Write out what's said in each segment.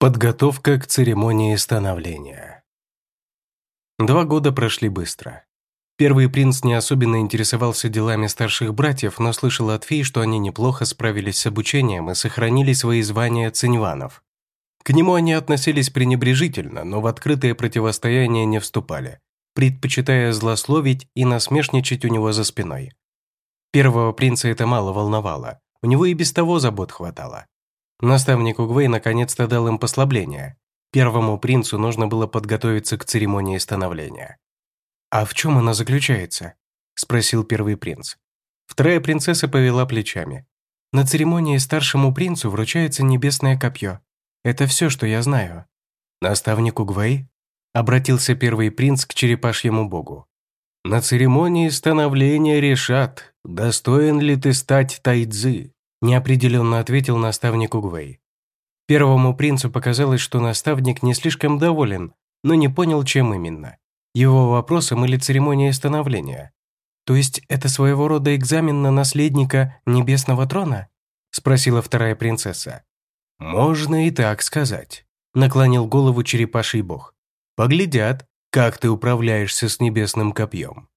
Подготовка к церемонии становления. Два года прошли быстро. Первый принц не особенно интересовался делами старших братьев, но слышал от фей, что они неплохо справились с обучением и сохранили свои звания циньванов. К нему они относились пренебрежительно, но в открытое противостояние не вступали, предпочитая злословить и насмешничать у него за спиной. Первого принца это мало волновало, у него и без того забот хватало. Наставник Угвей наконец-то дал им послабление. Первому принцу нужно было подготовиться к церемонии становления. «А в чем она заключается?» – спросил первый принц. Вторая принцесса повела плечами. «На церемонии старшему принцу вручается небесное копье. Это все, что я знаю». «Наставник Угвей?» – обратился первый принц к черепашьему богу. «На церемонии становления решат, достоин ли ты стать тайцзы неопределенно ответил наставник Угвей. Первому принцу показалось, что наставник не слишком доволен, но не понял, чем именно. Его вопросом или церемонией становления. «То есть это своего рода экзамен на наследника Небесного трона?» – спросила вторая принцесса. «Можно и так сказать», – наклонил голову черепаший бог. «Поглядят, как ты управляешься с небесным копьем».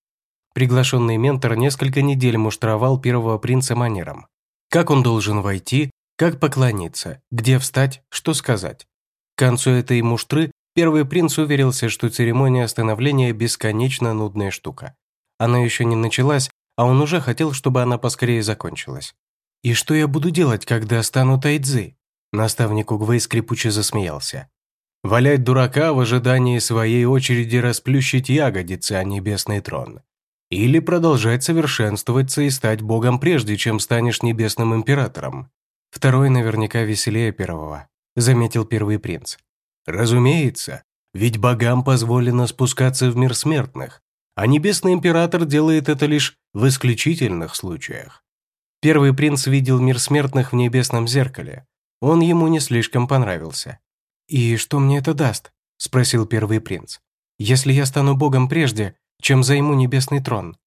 Приглашенный ментор несколько недель муштровал первого принца манером. Как он должен войти, как поклониться, где встать, что сказать. К концу этой муштры первый принц уверился, что церемония становления бесконечно нудная штука. Она еще не началась, а он уже хотел, чтобы она поскорее закончилась. «И что я буду делать, когда стану тайцзы?» Наставник Угвей скрипуче засмеялся. «Валять дурака в ожидании своей очереди расплющить ягодицы, а небесный трон. Или продолжать совершенствоваться и стать богом прежде, чем станешь небесным императором. Второй наверняка веселее первого, заметил первый принц. Разумеется, ведь богам позволено спускаться в мир смертных, а небесный император делает это лишь в исключительных случаях. Первый принц видел мир смертных в небесном зеркале. Он ему не слишком понравился. «И что мне это даст?» – спросил первый принц. «Если я стану богом прежде, чем займу небесный трон.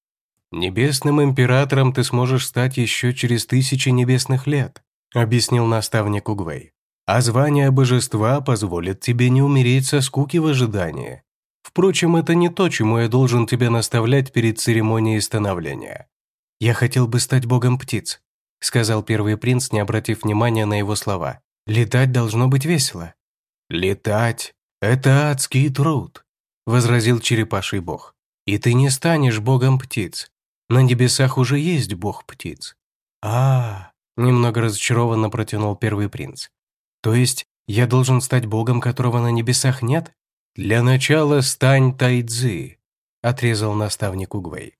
Небесным императором ты сможешь стать еще через тысячи небесных лет, объяснил наставник Угвей. А звание божества позволит тебе не умереть со скуки в ожидании. Впрочем, это не то, чему я должен тебя наставлять перед церемонией становления. Я хотел бы стать богом птиц, сказал первый принц, не обратив внимания на его слова. Летать должно быть весело. Летать – это адский труд, возразил черепаший бог. И ты не станешь богом птиц. На небесах уже есть бог птиц. А, -а, -а немного разочарованно протянул первый принц. То есть я должен стать богом, которого на небесах нет? Для начала стань тайцзы, отрезал наставник Угвей.